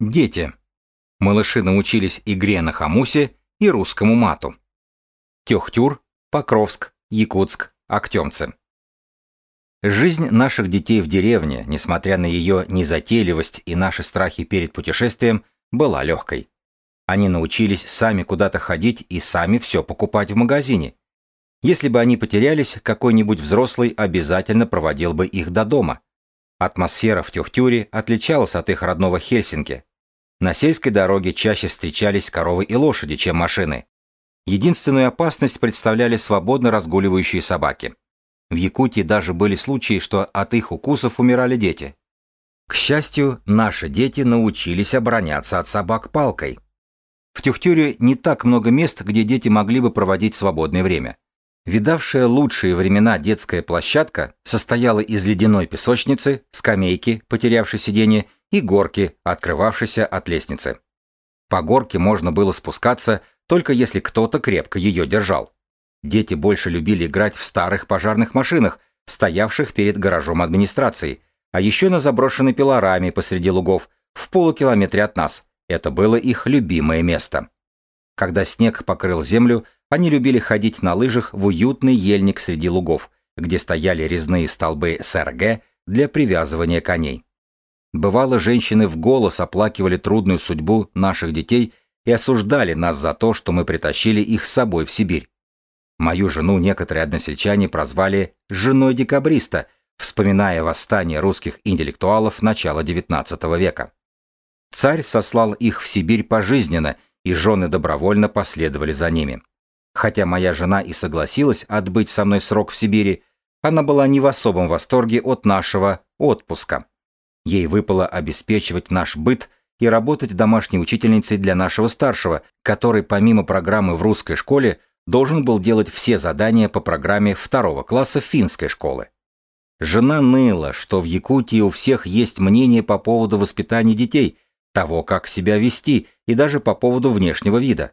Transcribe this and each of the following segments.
Дети. Малыши научились игре на хамусе и русскому мату. Тёхтюр, Покровск, Якутск, Актемцы. Жизнь наших детей в деревне, несмотря на ее незатейливость и наши страхи перед путешествием, была легкой. Они научились сами куда-то ходить и сами все покупать в магазине. Если бы они потерялись, какой-нибудь взрослый обязательно проводил бы их до дома. Атмосфера в Тюхтюре отличалась от их родного Хельсинки. На сельской дороге чаще встречались коровы и лошади, чем машины. Единственную опасность представляли свободно разгуливающие собаки. В Якутии даже были случаи, что от их укусов умирали дети. К счастью, наши дети научились обороняться от собак палкой. В Тюхтюре не так много мест, где дети могли бы проводить свободное время. Видавшая лучшие времена детская площадка состояла из ледяной песочницы, скамейки, потерявшей сиденье, и горки, открывавшейся от лестницы. По горке можно было спускаться, только если кто-то крепко ее держал. Дети больше любили играть в старых пожарных машинах, стоявших перед гаражом администрации, а еще на заброшенной пилораме посреди лугов, в полукилометре от нас. Это было их любимое место. Когда снег покрыл землю, они любили ходить на лыжах в уютный ельник среди лугов, где стояли резные столбы СРГ для привязывания коней. Бывало, женщины в голос оплакивали трудную судьбу наших детей и осуждали нас за то, что мы притащили их с собой в Сибирь. Мою жену некоторые односельчане прозвали «женой декабриста», вспоминая восстание русских интеллектуалов начала XIX века. Царь сослал их в Сибирь пожизненно, и жены добровольно последовали за ними. Хотя моя жена и согласилась отбыть со мной срок в Сибири, она была не в особом восторге от нашего отпуска. Ей выпало обеспечивать наш быт и работать домашней учительницей для нашего старшего, который помимо программы в русской школе должен был делать все задания по программе второго класса финской школы. Жена ныла, что в Якутии у всех есть мнение по поводу воспитания детей, того, как себя вести, и даже по поводу внешнего вида.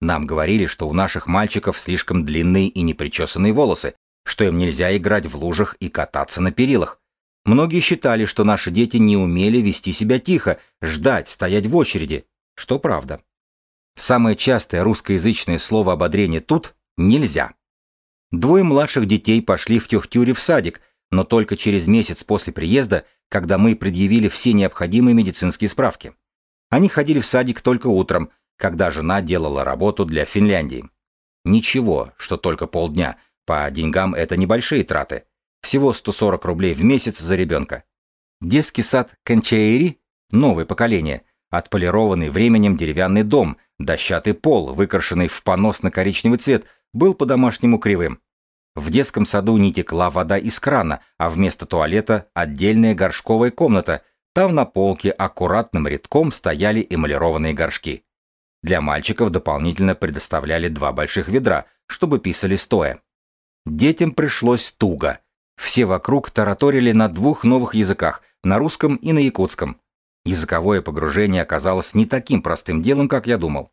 Нам говорили, что у наших мальчиков слишком длинные и непричесанные волосы, что им нельзя играть в лужах и кататься на перилах, Многие считали, что наши дети не умели вести себя тихо, ждать, стоять в очереди, что правда. Самое частое русскоязычное слово ободрение тут «нельзя». Двое младших детей пошли в Тюхтюре в садик, но только через месяц после приезда, когда мы предъявили все необходимые медицинские справки. Они ходили в садик только утром, когда жена делала работу для Финляндии. Ничего, что только полдня, по деньгам это небольшие траты. Всего 140 рублей в месяц за ребенка. Детский сад Кончаэри, новое поколение, отполированный временем деревянный дом, дощатый пол, выкрашенный в поносно-коричневый цвет, был по-домашнему кривым. В детском саду не текла вода из крана, а вместо туалета отдельная горшковая комната. Там на полке аккуратным рядком стояли эмалированные горшки. Для мальчиков дополнительно предоставляли два больших ведра, чтобы писали стоя. Детям пришлось туго. Все вокруг тараторили на двух новых языках, на русском и на якутском. Языковое погружение оказалось не таким простым делом, как я думал.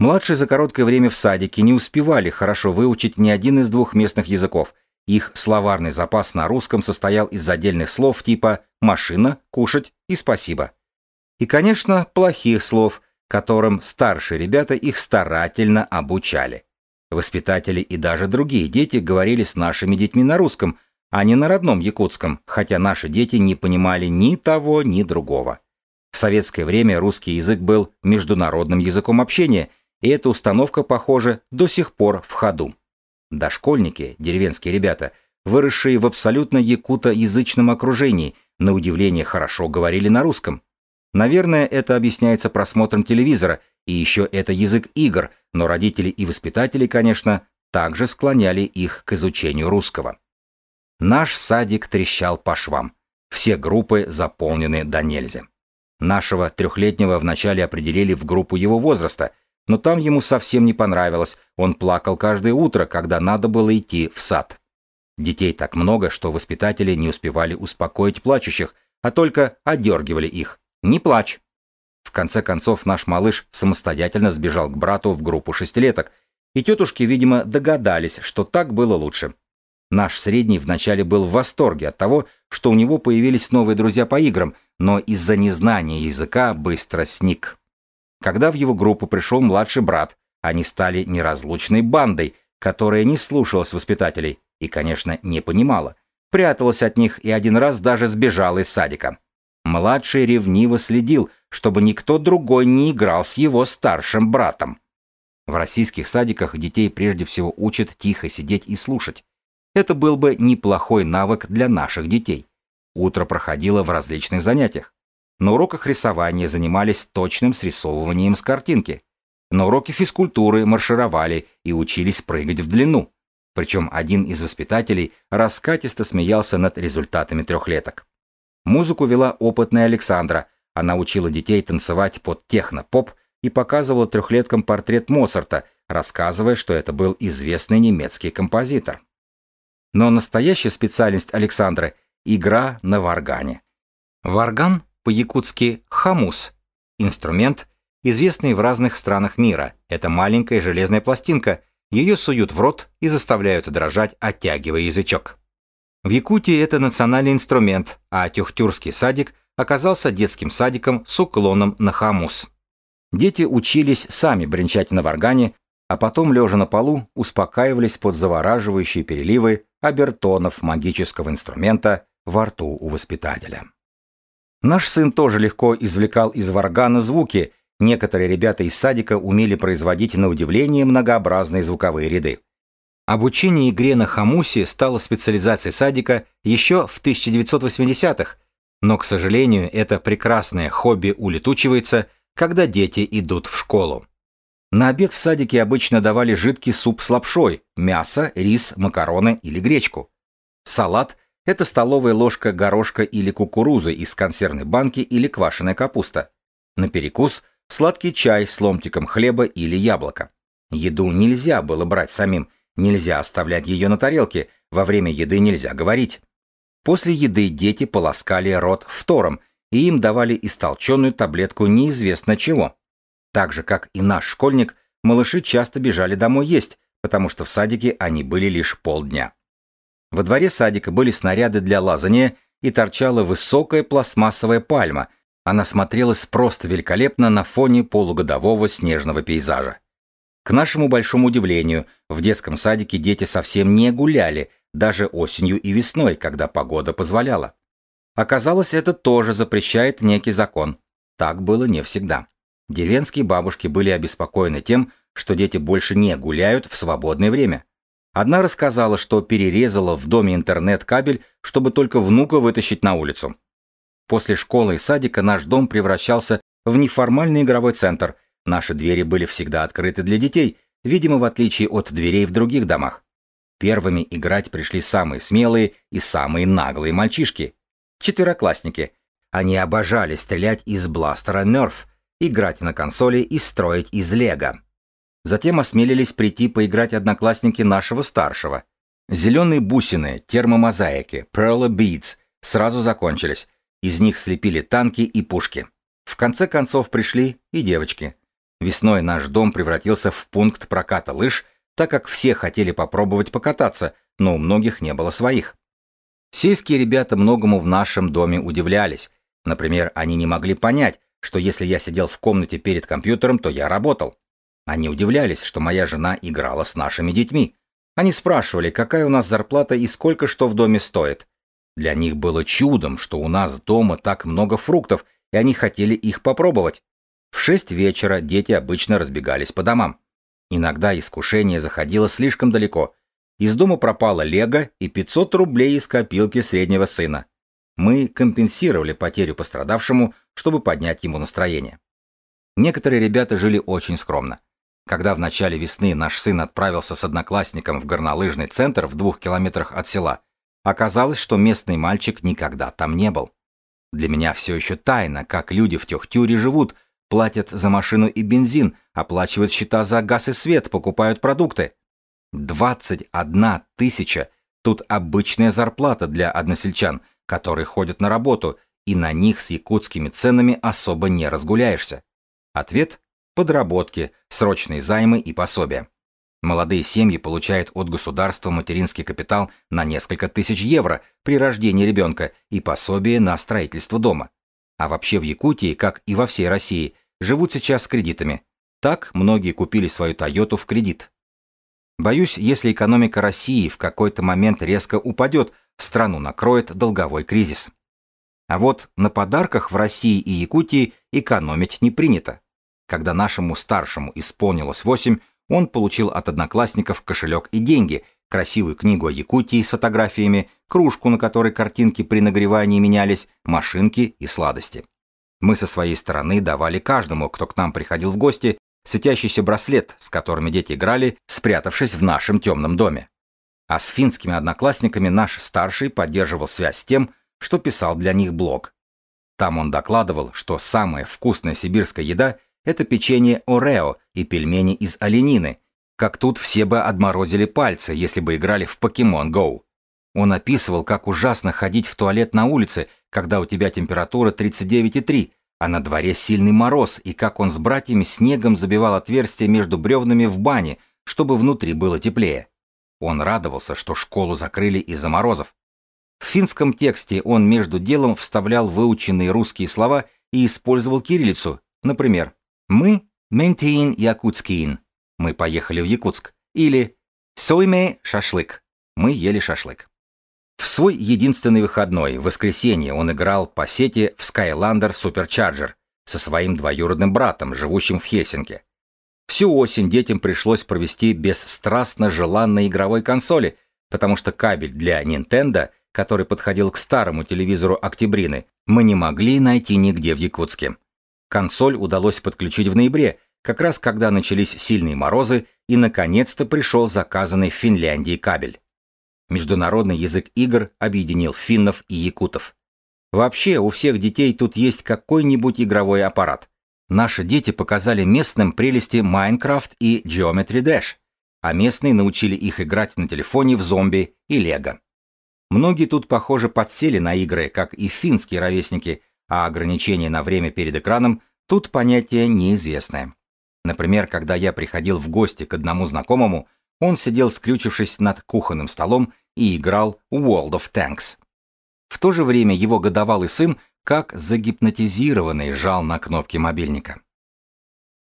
Младшие за короткое время в садике не успевали хорошо выучить ни один из двух местных языков. Их словарный запас на русском состоял из отдельных слов типа «машина», «кушать» и «спасибо». И, конечно, плохих слов, которым старшие ребята их старательно обучали. Воспитатели и даже другие дети говорили с нашими детьми на русском, а не на родном якутском, хотя наши дети не понимали ни того, ни другого. В советское время русский язык был международным языком общения, и эта установка, похоже, до сих пор в ходу. Дошкольники, деревенские ребята, выросшие в абсолютно якутоязычном окружении, на удивление хорошо говорили на русском. Наверное, это объясняется просмотром телевизора, и еще это язык игр, но родители и воспитатели, конечно, также склоняли их к изучению русского. Наш садик трещал по швам. Все группы заполнены до нельзя. Нашего трехлетнего вначале определили в группу его возраста, но там ему совсем не понравилось, он плакал каждое утро, когда надо было идти в сад. Детей так много, что воспитатели не успевали успокоить плачущих, а только одергивали их. «Не плачь!» В конце концов наш малыш самостоятельно сбежал к брату в группу шестилеток, и тетушки, видимо, догадались, что так было лучше. Наш средний вначале был в восторге от того, что у него появились новые друзья по играм, но из-за незнания языка быстро сник. Когда в его группу пришел младший брат, они стали неразлучной бандой, которая не слушалась воспитателей и, конечно, не понимала, пряталась от них и один раз даже сбежала из садика. Младший ревниво следил, чтобы никто другой не играл с его старшим братом. В российских садиках детей прежде всего учат тихо сидеть и слушать. Это был бы неплохой навык для наших детей. Утро проходило в различных занятиях. На уроках рисования занимались точным срисовыванием с картинки. На уроке физкультуры маршировали и учились прыгать в длину. Причем один из воспитателей раскатисто смеялся над результатами трехлеток. Музыку вела опытная Александра. Она учила детей танцевать под техно-поп и показывала трехлеткам портрет Моцарта, рассказывая, что это был известный немецкий композитор. Но настоящая специальность Александры – игра на варгане. Варган по-якутски «хамус» – инструмент, известный в разных странах мира. Это маленькая железная пластинка, ее суют в рот и заставляют дрожать, оттягивая язычок. В Якутии это национальный инструмент, а Тюхтюрский садик оказался детским садиком с уклоном на хамус. Дети учились сами бренчать на варгане, а потом, лежа на полу, успокаивались под завораживающие переливы обертонов магического инструмента во рту у воспитателя. Наш сын тоже легко извлекал из варгана звуки, некоторые ребята из садика умели производить на удивление многообразные звуковые ряды. Обучение игре на хамусе стало специализацией садика еще в 1980-х, но, к сожалению, это прекрасное хобби улетучивается, когда дети идут в школу. На обед в садике обычно давали жидкий суп с лапшой, мясо, рис, макароны или гречку. Салат – это столовая ложка горошка или кукурузы из консервной банки или квашеная капуста. На перекус – сладкий чай с ломтиком хлеба или яблока. Еду нельзя было брать самим, нельзя оставлять ее на тарелке, во время еды нельзя говорить. После еды дети полоскали рот втором, и им давали истолченную таблетку неизвестно чего. Так же, как и наш школьник, малыши часто бежали домой есть, потому что в садике они были лишь полдня. Во дворе садика были снаряды для лазания и торчала высокая пластмассовая пальма. Она смотрелась просто великолепно на фоне полугодового снежного пейзажа. К нашему большому удивлению, в детском садике дети совсем не гуляли, даже осенью и весной, когда погода позволяла. Оказалось, это тоже запрещает некий закон. Так было не всегда. Деревенские бабушки были обеспокоены тем, что дети больше не гуляют в свободное время. Одна рассказала, что перерезала в доме интернет-кабель, чтобы только внука вытащить на улицу. После школы и садика наш дом превращался в неформальный игровой центр. Наши двери были всегда открыты для детей, видимо, в отличие от дверей в других домах. Первыми играть пришли самые смелые и самые наглые мальчишки. Четвероклассники. Они обожали стрелять из бластера Nerf, играть на консоли и строить из лего. Затем осмелились прийти поиграть одноклассники нашего старшего. Зеленые бусины, термомозаики, Pearl Beads сразу закончились. Из них слепили танки и пушки. В конце концов пришли и девочки. Весной наш дом превратился в пункт проката лыж, так как все хотели попробовать покататься, но у многих не было своих. Сельские ребята многому в нашем доме удивлялись. Например, они не могли понять, что если я сидел в комнате перед компьютером, то я работал. Они удивлялись, что моя жена играла с нашими детьми. Они спрашивали, какая у нас зарплата и сколько что в доме стоит. Для них было чудом, что у нас дома так много фруктов, и они хотели их попробовать. В шесть вечера дети обычно разбегались по домам. Иногда искушение заходило слишком далеко. Из дома пропало лего и 500 рублей из копилки среднего сына. Мы компенсировали потерю пострадавшему, чтобы поднять ему настроение. Некоторые ребята жили очень скромно. Когда в начале весны наш сын отправился с одноклассником в горнолыжный центр в двух километрах от села, оказалось, что местный мальчик никогда там не был. Для меня все еще тайна, как люди в Тюхтюре живут, платят за машину и бензин, оплачивают счета за газ и свет, покупают продукты. 21 тысяча – тут обычная зарплата для односельчан – которые ходят на работу, и на них с якутскими ценами особо не разгуляешься. Ответ – подработки, срочные займы и пособия. Молодые семьи получают от государства материнский капитал на несколько тысяч евро при рождении ребенка и пособие на строительство дома. А вообще в Якутии, как и во всей России, живут сейчас с кредитами. Так многие купили свою Тойоту в кредит. Боюсь, если экономика России в какой-то момент резко упадет, страну накроет долговой кризис. А вот на подарках в России и Якутии экономить не принято. Когда нашему старшему исполнилось 8, он получил от одноклассников кошелек и деньги, красивую книгу о Якутии с фотографиями, кружку, на которой картинки при нагревании менялись, машинки и сладости. Мы со своей стороны давали каждому, кто к нам приходил в гости, светящийся браслет, с которыми дети играли, спрятавшись в нашем темном доме. А с финскими одноклассниками наш старший поддерживал связь с тем, что писал для них блог. Там он докладывал, что самая вкусная сибирская еда – это печенье Орео и пельмени из оленины, как тут все бы отморозили пальцы, если бы играли в Pokemon Go. Он описывал, как ужасно ходить в туалет на улице, когда у тебя температура 39,3, а на дворе сильный мороз, и как он с братьями снегом забивал отверстия между бревнами в бане, чтобы внутри было теплее. Он радовался, что школу закрыли из-за морозов. В финском тексте он между делом вставлял выученные русские слова и использовал кириллицу. Например, «Мы – ментиин якутскиин» – мы поехали в Якутск. Или «Сойме шашлык» – мы ели шашлык. В свой единственный выходной, в воскресенье, он играл по сети в Skylander Supercharger со своим двоюродным братом, живущим в Хельсинки. Всю осень детям пришлось провести без страстно желанной игровой консоли, потому что кабель для Nintendo, который подходил к старому телевизору Октябрины, мы не могли найти нигде в Якутске. Консоль удалось подключить в ноябре, как раз когда начались сильные морозы и наконец-то пришел заказанный в Финляндии кабель. Международный язык игр объединил финнов и якутов. Вообще, у всех детей тут есть какой-нибудь игровой аппарат. Наши дети показали местным прелести Minecraft и Geometry Dash, а местные научили их играть на телефоне в зомби и лего. Многие тут, похоже, подсели на игры, как и финские ровесники, а ограничение на время перед экраном тут понятие неизвестное. Например, когда я приходил в гости к одному знакомому, он сидел скрючившись над кухонным столом и играл World of Tanks. В то же время его годовалый сын, как загипнотизированный, жал на кнопки мобильника.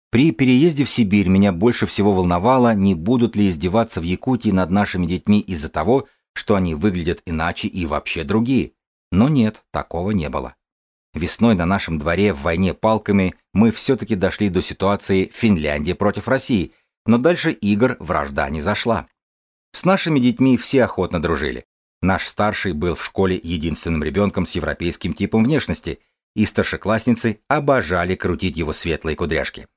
При переезде в Сибирь меня больше всего волновало, не будут ли издеваться в Якутии над нашими детьми из-за того, что они выглядят иначе и вообще другие. Но нет, такого не было. Весной на нашем дворе в войне палками мы все-таки дошли до ситуации Финляндия против России, но дальше игр вражда не зашла. С нашими детьми все охотно дружили. Наш старший был в школе единственным ребенком с европейским типом внешности, и старшеклассницы обожали крутить его светлые кудряшки.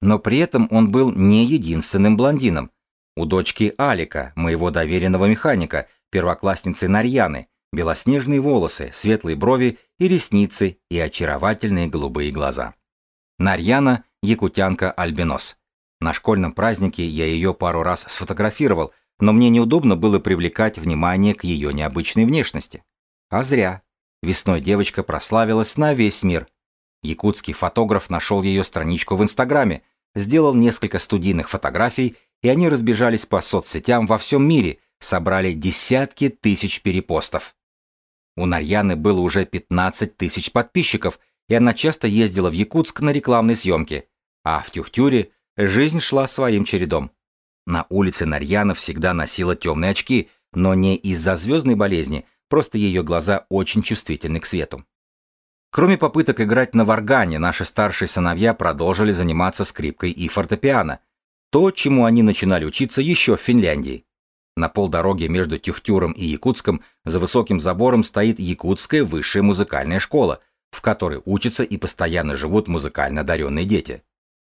Но при этом он был не единственным блондином. У дочки Алика, моего доверенного механика, первоклассницы Нарьяны, белоснежные волосы, светлые брови и ресницы и очаровательные голубые глаза. Нарьяна – якутянка-альбинос. На школьном празднике я ее пару раз сфотографировал, но мне неудобно было привлекать внимание к ее необычной внешности. А зря. Весной девочка прославилась на весь мир. Якутский фотограф нашел ее страничку в Инстаграме, сделал несколько студийных фотографий, и они разбежались по соцсетям во всем мире, собрали десятки тысяч перепостов. У Нарьяны было уже 15 тысяч подписчиков, и она часто ездила в Якутск на рекламные съемки, а в Тюхтюре жизнь шла своим чередом. На улице Нарьяна всегда носила темные очки, но не из-за звездной болезни, просто ее глаза очень чувствительны к свету. Кроме попыток играть на варгане, наши старшие сыновья продолжили заниматься скрипкой и фортепиано, то, чему они начинали учиться еще в Финляндии. На полдороге между Тюхтюром и Якутском за высоким забором стоит Якутская высшая музыкальная школа, в которой учатся и постоянно живут музыкально одаренные дети.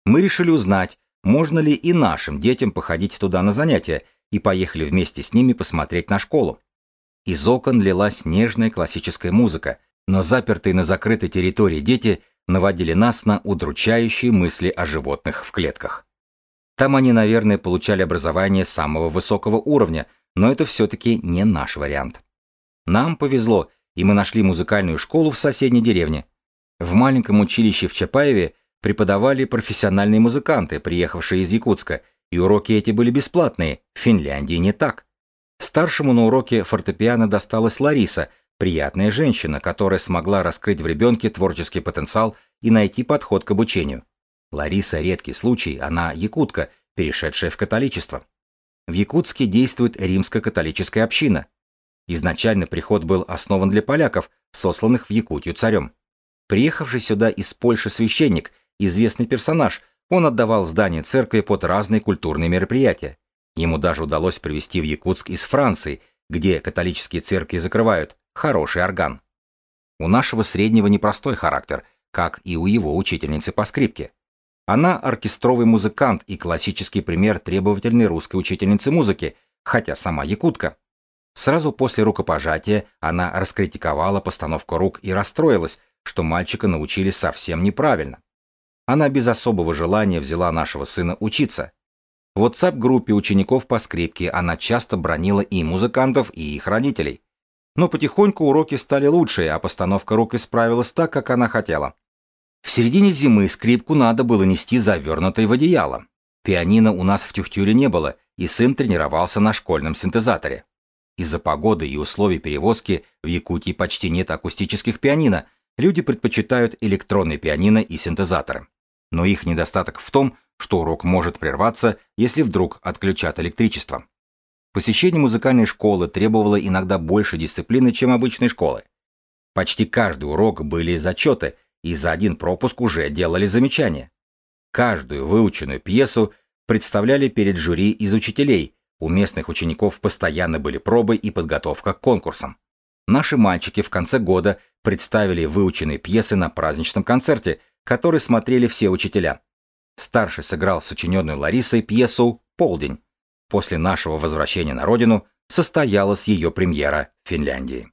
Мы решили узнать, можно ли и нашим детям походить туда на занятия, и поехали вместе с ними посмотреть на школу. Из окон лилась нежная классическая музыка, но запертые на закрытой территории дети наводили нас на удручающие мысли о животных в клетках. Там они, наверное, получали образование самого высокого уровня, но это все-таки не наш вариант. Нам повезло, и мы нашли музыкальную школу в соседней деревне. В маленьком училище в Чапаеве преподавали профессиональные музыканты, приехавшие из Якутска, И уроки эти были бесплатные, в Финляндии не так. Старшему на уроке фортепиано досталась Лариса, приятная женщина, которая смогла раскрыть в ребенке творческий потенциал и найти подход к обучению. Лариса – редкий случай, она якутка, перешедшая в католичество. В Якутске действует римско-католическая община. Изначально приход был основан для поляков, сосланных в Якутию царем. Приехавший сюда из Польши священник, известный персонаж, он отдавал здание церкви под разные культурные мероприятия. Ему даже удалось привезти в Якутск из Франции, где католические церкви закрывают, хороший орган. У нашего среднего непростой характер, как и у его учительницы по скрипке. Она оркестровый музыкант и классический пример требовательной русской учительницы музыки, хотя сама якутка. Сразу после рукопожатия она раскритиковала постановку рук и расстроилась, что мальчика научили совсем неправильно. Она без особого желания взяла нашего сына учиться. В WhatsApp-группе учеников по скрипке она часто бронила и музыкантов, и их родителей. Но потихоньку уроки стали лучше, а постановка рук исправилась так, как она хотела. В середине зимы скрипку надо было нести завернутой в одеяло. Пианино у нас в Тюхтюре не было, и сын тренировался на школьном синтезаторе. Из-за погоды и условий перевозки в Якутии почти нет акустических пианино, люди предпочитают электронные пианино и синтезаторы. Но их недостаток в том, что урок может прерваться, если вдруг отключат электричество. Посещение музыкальной школы требовало иногда больше дисциплины, чем обычной школы. Почти каждый урок были зачеты, и за один пропуск уже делали замечания. Каждую выученную пьесу представляли перед жюри из учителей, у местных учеников постоянно были пробы и подготовка к конкурсам. Наши мальчики в конце года представили выученные пьесы на праздничном концерте, который смотрели все учителя. Старший сыграл сочиненную Ларисой пьесу «Полдень». После нашего возвращения на родину состоялась ее премьера в Финляндии.